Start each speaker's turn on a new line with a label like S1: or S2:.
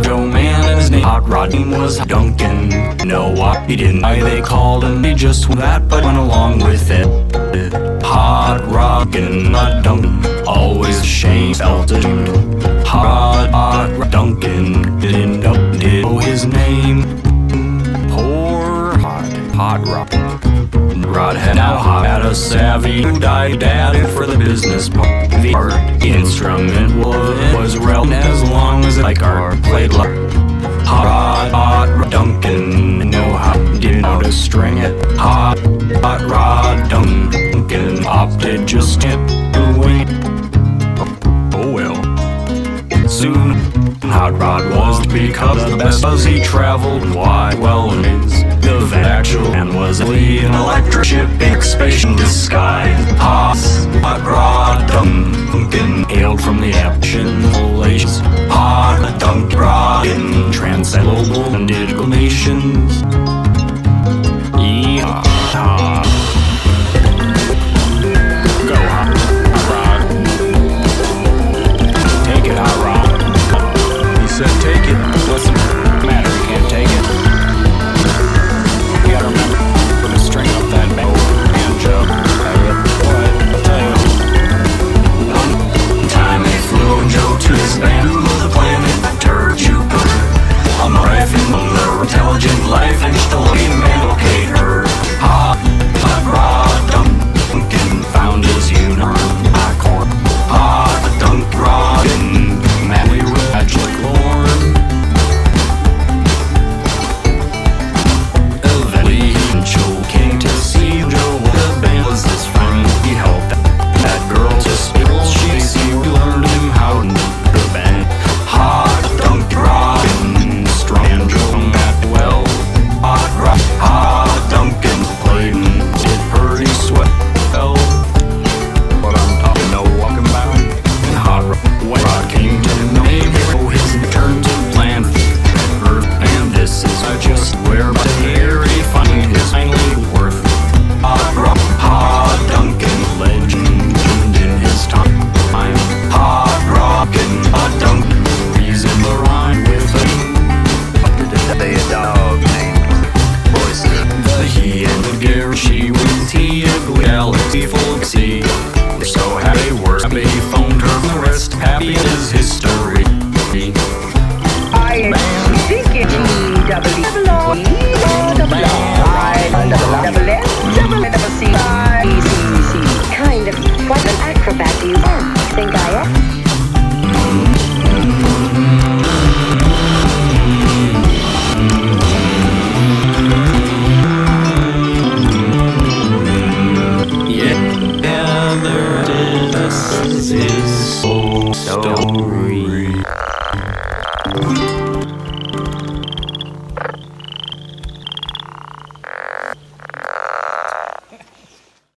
S1: Joe man and his name Hot Rod was Duncan. No, he didn't why they called him. He just that, but went along with it. Hot Rockin' a Duncan, always shame altitude. Hot, hot Duncan didn't know his name. Poor hot, hot rock. Rod had now hot had a savvy who died at it for the business part. The art instrument was, was like art played like Hot, rod, hot Duncan, know how didn't know to string it. Hot, hot Rod Duncan opted just get away. Oh well. Soon, Hot Rod was because the best as he traveled wide. Well, his the actual and was an electric ship in space disguise. Hot, hot Rod Duncan hailed from the action relations. Hot Duncan Rod in transglobal and digital galaxy full of sea. They're so happy, worse, they phoned her, the rest happy is history.
S2: I am thinking double double double I double S double double C I C C.
S3: Kind of. What an acrobat you are.